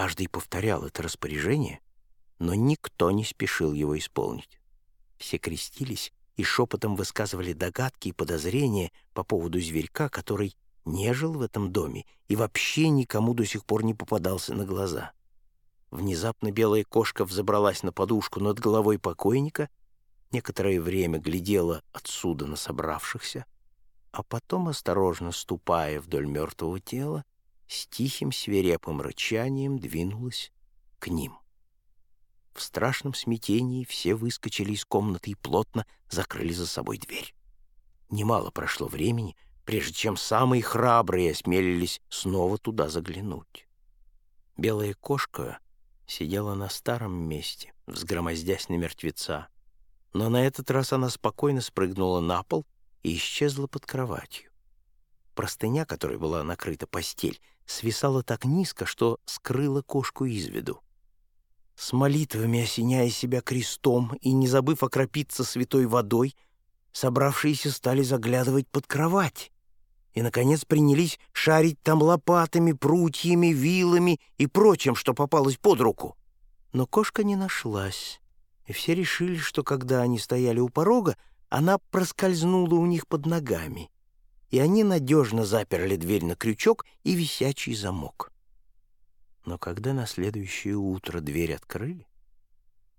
Каждый повторял это распоряжение, но никто не спешил его исполнить. Все крестились и шепотом высказывали догадки и подозрения по поводу зверька, который не жил в этом доме и вообще никому до сих пор не попадался на глаза. Внезапно белая кошка взобралась на подушку над головой покойника, некоторое время глядела отсюда на собравшихся, а потом, осторожно ступая вдоль мертвого тела, с тихим свирепым рычанием двинулась к ним. В страшном смятении все выскочили из комнаты и плотно закрыли за собой дверь. Немало прошло времени, прежде чем самые храбрые осмелились снова туда заглянуть. Белая кошка сидела на старом месте, взгромоздясь на мертвеца, но на этот раз она спокойно спрыгнула на пол и исчезла под кроватью. Простыня, которой была накрыта постель, свисала так низко, что скрыла кошку из виду. С молитвами осеняя себя крестом и не забыв окропиться святой водой, собравшиеся стали заглядывать под кровать и, наконец, принялись шарить там лопатами, прутьями, вилами и прочим, что попалось под руку. Но кошка не нашлась, и все решили, что когда они стояли у порога, она проскользнула у них под ногами, и они надежно заперли дверь на крючок и висячий замок. Но когда на следующее утро дверь открыли,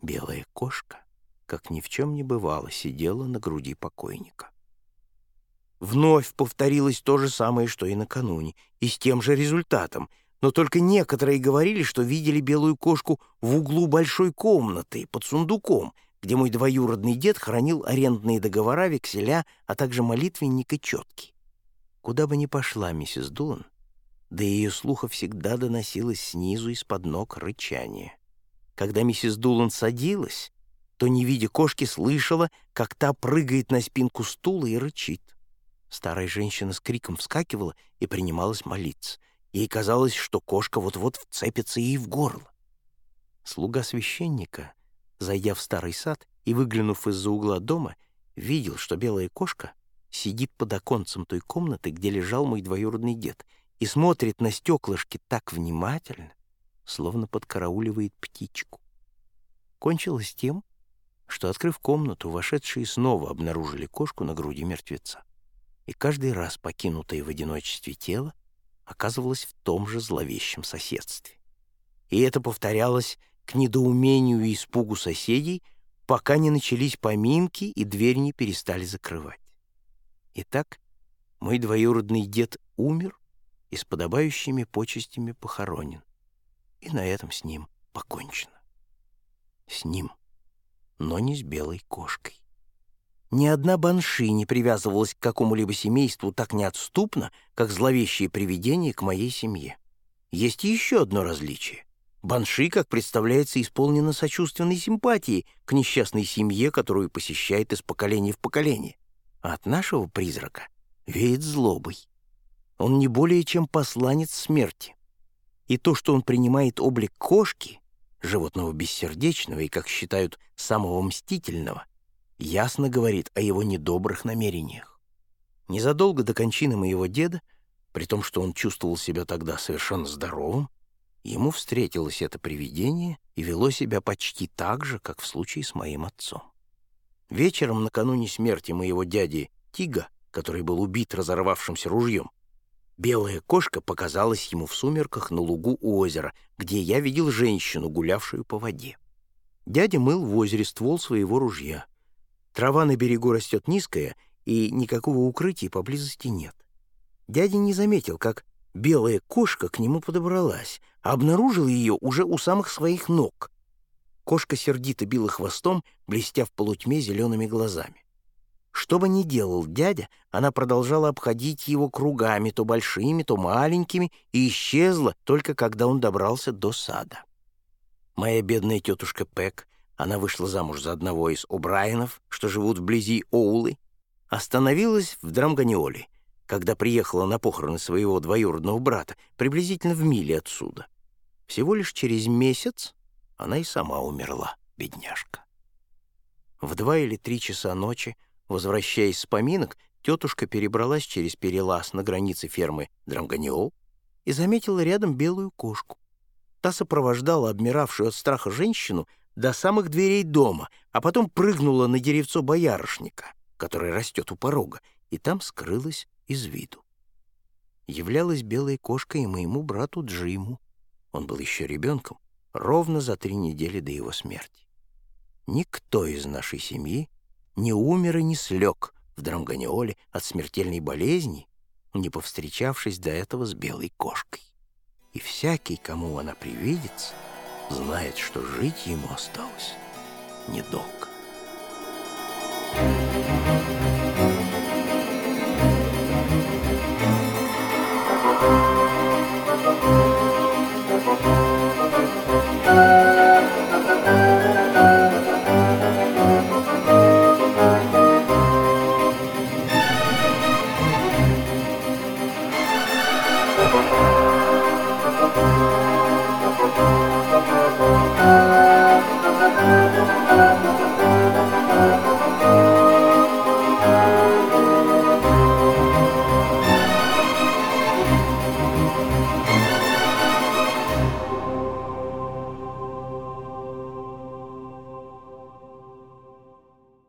белая кошка, как ни в чем не бывало, сидела на груди покойника. Вновь повторилось то же самое, что и накануне, и с тем же результатом, но только некоторые говорили, что видели белую кошку в углу большой комнаты под сундуком, где мой двоюродный дед хранил арендные договора, векселя, а также молитвенник и четки. Куда бы ни пошла миссис Дулан, до ее слуха всегда доносилось снизу из-под ног рычание. Когда миссис Дулан садилась, то, не видя кошки, слышала, как та прыгает на спинку стула и рычит. Старая женщина с криком вскакивала и принималась молиться. Ей казалось, что кошка вот-вот вцепится ей в горло. Слуга священника, зайдя в старый сад и выглянув из-за угла дома, видел, что белая кошка сидит под оконцем той комнаты, где лежал мой двоюродный дед — и смотрит на стеклышки так внимательно, словно подкарауливает птичку. Кончилось тем, что, открыв комнату, вошедшие снова обнаружили кошку на груди мертвеца. И каждый раз покинутое в одиночестве тело оказывалось в том же зловещем соседстве. И это повторялось к недоумению и испугу соседей, пока не начались поминки и дверь не перестали закрывать. Итак, мой двоюродный дед умер, и с подобающими почестями похоронен. И на этом с ним покончено. С ним, но не с белой кошкой. Ни одна банши не привязывалась к какому-либо семейству так неотступно, как зловещие привидения к моей семье. Есть еще одно различие. Банши, как представляется, исполнена сочувственной симпатией к несчастной семье, которую посещает из поколения в поколение. От нашего призрака веет злобой. Он не более чем посланец смерти. И то, что он принимает облик кошки, животного бессердечного и, как считают, самого мстительного, ясно говорит о его недобрых намерениях. Незадолго до кончины моего деда, при том, что он чувствовал себя тогда совершенно здоровым, ему встретилось это привидение и вело себя почти так же, как в случае с моим отцом. Вечером накануне смерти моего дяди Тига, который был убит разорвавшимся ружьем, Белая кошка показалась ему в сумерках на лугу у озера, где я видел женщину, гулявшую по воде. Дядя мыл в озере ствол своего ружья. Трава на берегу растет низкая, и никакого укрытия поблизости нет. Дядя не заметил, как белая кошка к нему подобралась, а обнаружил ее уже у самых своих ног. Кошка сердито била хвостом, блестя в полутьме зелеными глазами. Что бы ни делал дядя, она продолжала обходить его кругами, то большими, то маленькими, и исчезла только когда он добрался до сада. Моя бедная тетушка Пэк, она вышла замуж за одного из О'Брайенов, что живут вблизи Оулы, остановилась в Драмганиоле, когда приехала на похороны своего двоюродного брата, приблизительно в миле отсюда. Всего лишь через месяц она и сама умерла, бедняжка. В два или три часа ночи Возвращаясь с поминок, тетушка перебралась через перелаз на границе фермы Драмганиол и заметила рядом белую кошку. Та сопровождала обмиравшую от страха женщину до самых дверей дома, а потом прыгнула на деревцо боярышника, который растет у порога, и там скрылась из виду. Являлась белая кошка и моему брату Джиму. Он был еще ребенком, ровно за три недели до его смерти. Никто из нашей семьи не умер и не слег в Драмганиоле от смертельной болезни, не повстречавшись до этого с белой кошкой. И всякий, кому она привидится, знает, что жить ему осталось недолго. Thank you.